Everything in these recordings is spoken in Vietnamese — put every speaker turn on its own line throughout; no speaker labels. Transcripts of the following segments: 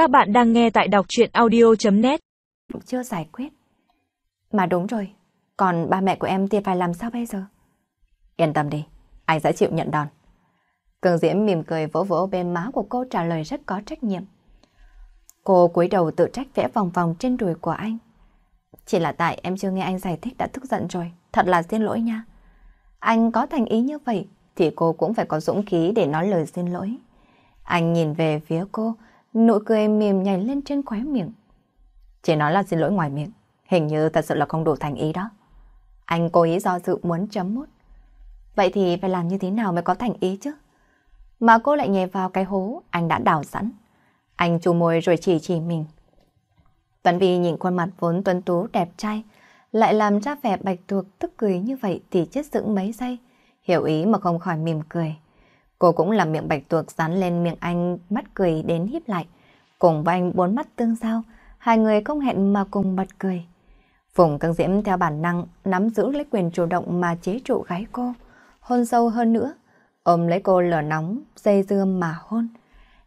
Các bạn đang nghe tại đọc chuyện audio.net
Chưa giải quyết. Mà đúng rồi, còn ba mẹ của em thì phải làm sao bây giờ? Yên tâm đi, anh sẽ chịu nhận đòn. Cường Diễm mỉm cười vỗ vỗ bên má của cô trả lời rất có trách nhiệm. Cô cúi đầu tự trách vẽ vòng vòng trên đùi của anh. Chỉ là tại em chưa nghe anh giải thích đã tức giận rồi, thật là xin lỗi nha. Anh có thành ý như vậy thì cô cũng phải có dũng khí để nói lời xin lỗi. Anh nhìn về phía cô, nụ cười mềm nhảy lên trên khóe miệng. Chỉ nói là xin lỗi ngoài miệng, hình như thật sự là không đủ thành ý đó. Anh cố ý do dự muốn chấm mút. Vậy thì phải làm như thế nào mới có thành ý chứ? Mà cô lại nhè vào cái hố anh đã đào sẵn. Anh chu môi rồi chỉ chỉ mình. Tuấn Vi nhìn khuôn mặt vốn tuấn tú đẹp trai, lại làm ra vẻ bạch tuộc tức cười như vậy thì chết sững mấy giây, hiểu ý mà không khỏi mỉm cười. Cô cũng làm miệng bạch tuộc dán lên miệng anh mắt cười đến híp lại. Cùng với anh bốn mắt tương giao, hai người không hẹn mà cùng bật cười. Phùng Căng Diễm theo bản năng nắm giữ lấy quyền chủ động mà chế trụ gái cô, hôn sâu hơn nữa, ôm lấy cô lửa nóng, dây dưa mà hôn.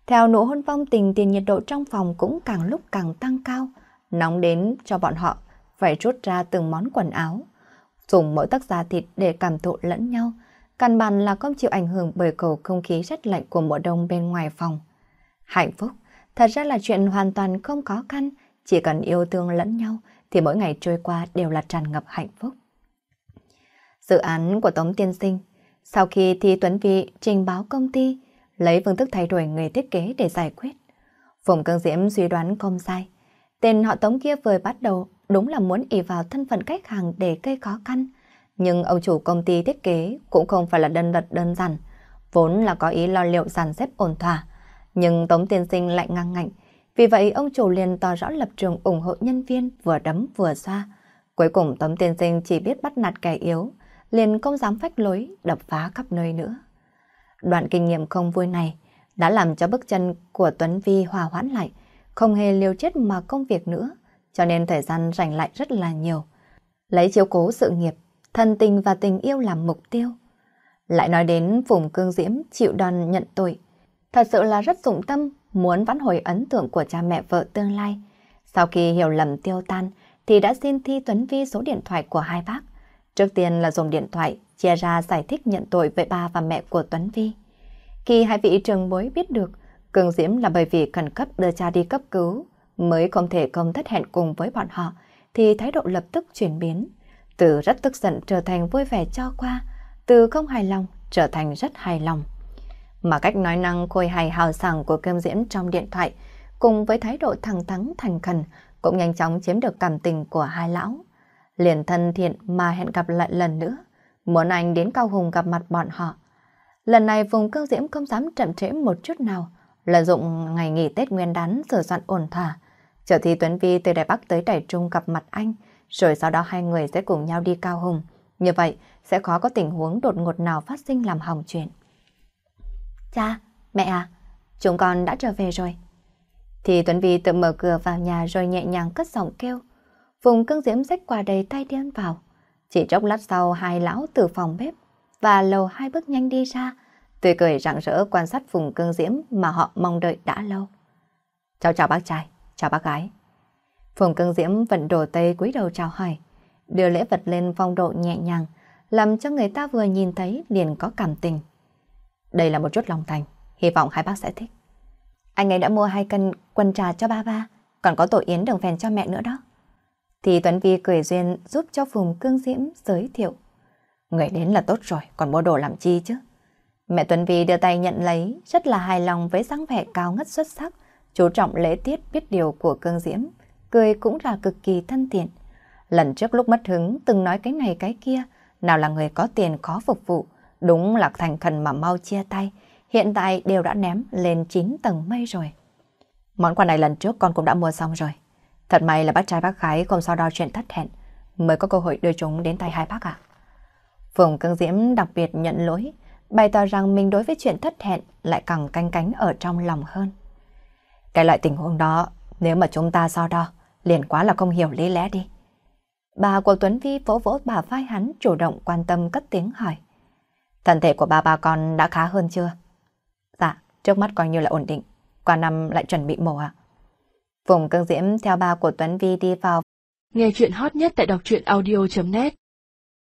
Theo nụ hôn phong tình thì nhiệt độ trong phòng cũng càng lúc càng tăng cao, nóng đến cho bọn họ phải rút ra từng món quần áo, dùng mỗi tấc da thịt để cảm thụ lẫn nhau, căn bản là không chịu ảnh hưởng bởi cầu không khí rất lạnh của mùa đông bên ngoài phòng. Hạnh phúc, thật ra là chuyện hoàn toàn không khó khăn, chỉ cần yêu thương lẫn nhau thì mỗi ngày trôi qua đều là tràn ngập hạnh phúc. Dự án của Tống Tiên Sinh, sau khi thi Tuấn Vi trình báo công ty, lấy phương thức thay đổi người thiết kế để giải quyết. Phùng Cương Diễm suy đoán không sai. Tên họ Tống kia vừa bắt đầu đúng là muốn ỷ vào thân phận khách hàng để gây khó khăn. Nhưng ông chủ công ty thiết kế cũng không phải là đơn vật đơn giản, vốn là có ý lo liệu dàn xếp ổn thỏa. Nhưng Tống Tiên Sinh lại ngang ngạnh, vì vậy ông chủ liền tỏ rõ lập trường ủng hộ nhân viên vừa đấm vừa xoa. Cuối cùng Tống Tiên Sinh chỉ biết bắt nạt kẻ yếu, liền không dám phách lối, đập phá khắp nơi nữa. Đoạn kinh nghiệm không vui này đã làm cho bước chân của Tuấn Vi hòa hoãn lại, không hề liều chết mà công việc nữa, cho nên thời gian rảnh lại rất là nhiều. Lấy chiếu cố sự nghiệp, thân tình và tình yêu làm mục tiêu. Lại nói đến Phùng Cương Diễm chịu đòn nhận tội, thật sự là rất dụng tâm muốn vãn hồi ấn tượng của cha mẹ vợ tương lai. Sau khi hiểu lầm tiêu tan, thì đã xin Thi Tuấn Vi số điện thoại của hai bác. Trước tiên là dùng điện thoại chia ra giải thích nhận tội với ba và mẹ của Tuấn Vi. Khi hai vị trường bối biết được Cường Diễm là bởi vì khẩn cấp đưa cha đi cấp cứu mới không thể công thất hẹn cùng với bọn họ thì thái độ lập tức chuyển biến. Từ rất tức giận trở thành vui vẻ cho qua, từ không hài lòng trở thành rất hài lòng. Mà cách nói năng khôi hài hào sảng của Kim Diễm trong điện thoại cùng với thái độ thẳng thắn thành khẩn cũng nhanh chóng chiếm được cảm tình của hai lão. Liền thân thiện mà hẹn gặp lại lần nữa, muốn anh đến Cao Hùng gặp mặt bọn họ. Lần này vùng cương diễm không dám chậm trễ một chút nào, lợi dụng ngày nghỉ Tết Nguyên đán sửa soạn ổn thỏa. trở thì Tuấn Vi từ Đài Bắc tới Đài Trung gặp mặt anh, rồi sau đó hai người sẽ cùng nhau đi Cao Hùng. Như vậy sẽ khó có tình huống đột ngột nào phát sinh làm hỏng chuyện. Cha, mẹ à, chúng con đã trở về rồi. Thì Tuấn Vi tự mở cửa vào nhà rồi nhẹ nhàng cất giọng kêu. Vùng cưng diễm rách qua đầy tay điên vào. Chỉ chốc lát sau hai lão từ phòng bếp và lầu hai bước nhanh đi ra, tươi cười rạng rỡ quan sát vùng cương diễm mà họ mong đợi đã lâu. Chào chào bác trai, chào bác gái. Phùng cương diễm vẫn đổ tây cúi đầu chào hỏi, đưa lễ vật lên phong độ nhẹ nhàng, làm cho người ta vừa nhìn thấy liền có cảm tình. Đây là một chút lòng thành, hy vọng hai bác sẽ thích. Anh ấy đã mua hai cân quân trà cho ba ba, còn có tổ yến đường phèn cho mẹ nữa đó. Thì Tuấn Vi cười duyên giúp cho Phùng Cương Diễm giới thiệu. Người đến là tốt rồi, còn mua đồ làm chi chứ? Mẹ Tuấn Vi đưa tay nhận lấy, rất là hài lòng với dáng vẻ cao ngất xuất sắc, chú trọng lễ tiết biết điều của Cương Diễm, cười cũng là cực kỳ thân thiện. Lần trước lúc mất hứng từng nói cái này cái kia, nào là người có tiền khó phục vụ, đúng là thành khẩn mà mau chia tay, hiện tại đều đã ném lên 9 tầng mây rồi. Món quà này lần trước con cũng đã mua xong rồi. Thật may là bác trai bác gái không sao đo chuyện thất hẹn, mới có cơ hội đưa chúng đến tay hai bác ạ. Phùng Cương Diễm đặc biệt nhận lỗi, bày tỏ rằng mình đối với chuyện thất hẹn lại càng canh cánh ở trong lòng hơn. Cái loại tình huống đó, nếu mà chúng ta so đo, liền quá là không hiểu lý lẽ đi. Bà của Tuấn Vi vỗ vỗ bà vai hắn chủ động quan tâm cất tiếng hỏi. Thân thể của ba bà con đã khá hơn chưa? Dạ, trước mắt coi như là ổn định. Qua năm lại chuẩn bị mổ ạ. Phùng Cương Diễm theo ba của Tuấn Vi đi vào.
Nghe chuyện hot nhất tại đọc truyện audio.net